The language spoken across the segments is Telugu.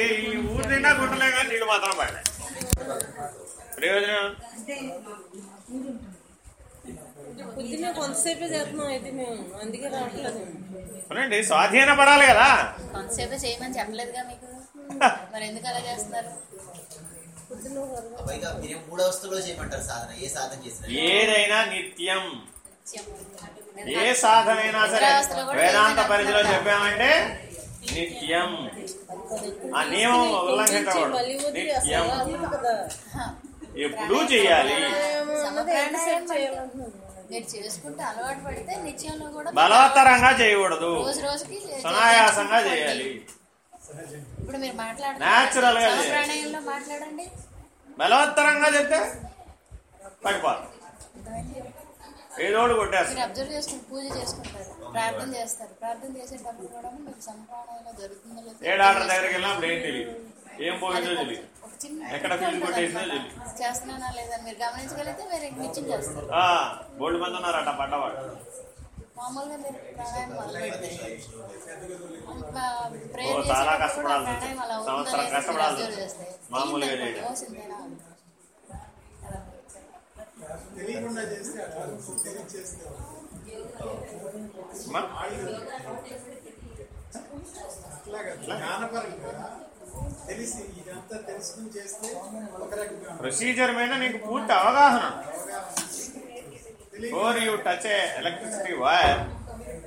ఏ- ఈ ఊరు నిండా గుంటలే కానీ నీళ్ళు మాత్రం పడలే ప్రయోజనం పొద్దున్నే కొంతసేపే చేస్తున్నాం అయితే మేము అందుకే రావట్లేదు. అవునండి స్వాధీన పడాలి కదా. కొంతసేపు చేయమని చెప్పలేదుగా మీకు. మరి ఎందుకు అలా చేస్తున్నారు? పొద్దున్న ఒక పైగా మీరు మూడు అవస్థలో చేయమంటారు సాధన. ఏ సాధన చేసినా ఏదైనా నిత్యం. ఏ సాధనైనా సరే వేదాంత పరిధిలో? చెప్పామంటే నిత్యం. ఆ నియమం వదిలి నిత్యం. ఎప్పుడూ చెయ్యాలి బలవత్తరంగా చేయకూడదు. రోజు రోజుకి చే- సునాయాసంగా. చేయాలి. ఇప్పుడు మీరు Natural గా చేయాలి. మాట్లాడండి. బలవత్తరంగా చెప్తే పడిపోతుంది ఏదోడు అబ్జర్వ్ చేసుకుని పూజ చేసుకుంటారు. ప్రార్థన చేస్తారు. ప్రార్థన చేసేటప్పుడు కూడా మీకు లేదో దగ్గరికి వెళ్ళినప్పుడు ఏం తెలియదు. ఏం పోయిందో తెలియదు. ఎక్కడ ఫీజు కొట్టేసిందో తెలియదు. చేస్తున్నానా లేదా మీరు గమనించగలిగితే నిత్యం చేస్తారు. బోల్డ్ మంది ఉన్నారట పడ్డవాడు. మామూలుగా మీరు ప్రేయర్ చేసేటప్పుడు కూడా కష్టపడాలి. అలా ఉందో లేదో. మామూలుగా చేయడం. యోసిందేనా? తెలియకుండా చేస్తే ప్రొసీజర్ మీద నీకు పూర్తి అవగాహన. For you touch a electricity wire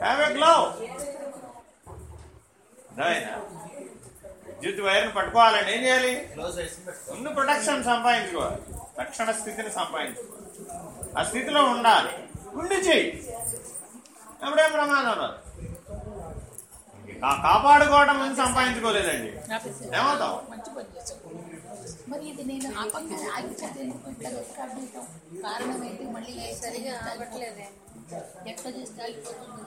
have a glow విద్యుత్ వైర్ని పట్టుకోవాలండి ఏం చేయాలి? ముందు ప్రొటెక్షన్ సంపాదించుకోవాలి. రక్షణ స్థితిని సంపాదించుకోవాలి. ఆ స్థితిలో ఉండాలి. ఉండి చెయ్యి. అప్పుడేం ప్రమాదం రాదు కాపాడుకోవడం ముందు సంపాదించుకోలేదండి. ఏమవుతాం మంచి పని చేశావు. మరి ఇది నేను ఆ పక్కన ఆగిపోతే ఇట్లా? కారణం ఏంటి? మళ్ళీ సరిగా ఆగట్లేదే. ఎట్లా చేస్తే ఆగిపోతుంది?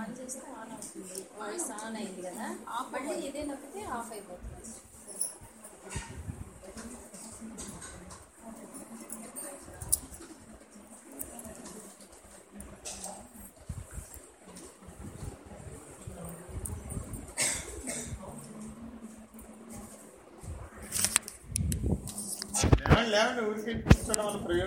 ఆన్ చేస్తే ఆన్ అవుతుంది. వాయిస్ ఆన్ అయింది కదా. ఆఫ్ మళ్ళీ ఇదే నొక్కితే ఆఫ్ అయిపోతుంది. లేవండి లేవండి ఊరికి కూర్చోవడం వల్ల ప్రయోజనం